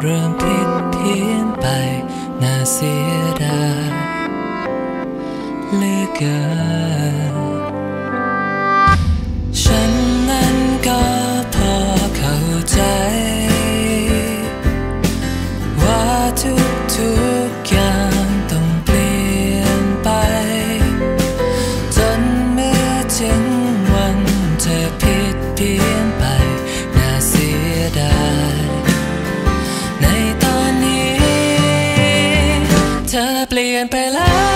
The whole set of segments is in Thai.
เริ่มผิดเพี้ยนไปน่าเสียดายเลือเกิน playing Bella.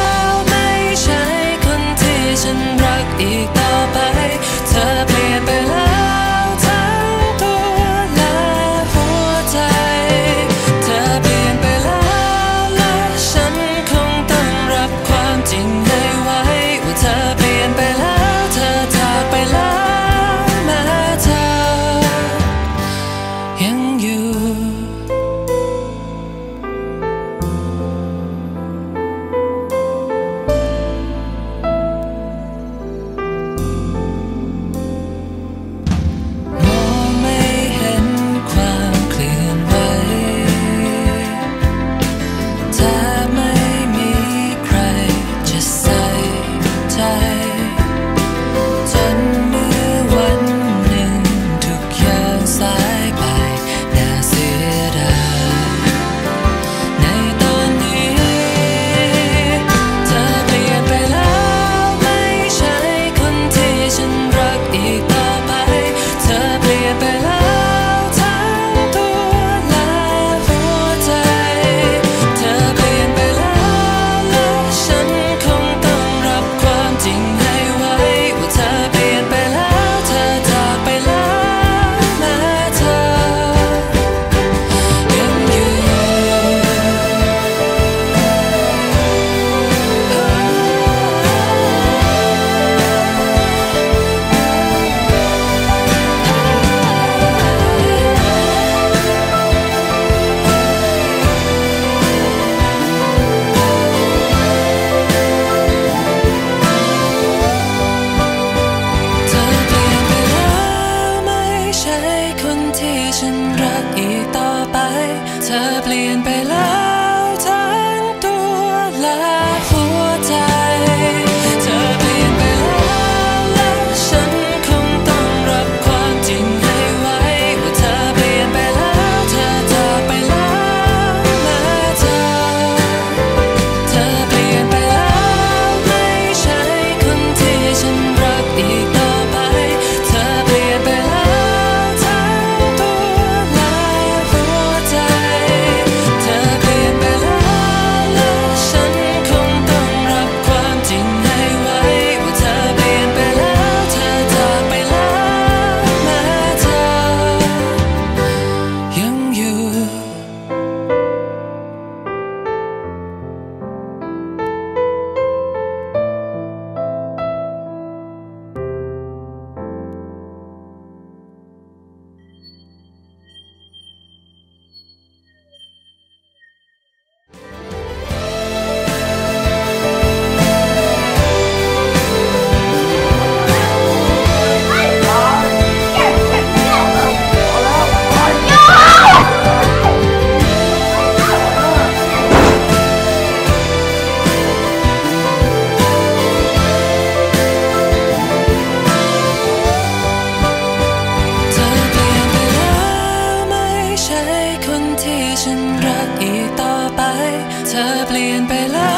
เธอเปลี่ยนไปแล้ว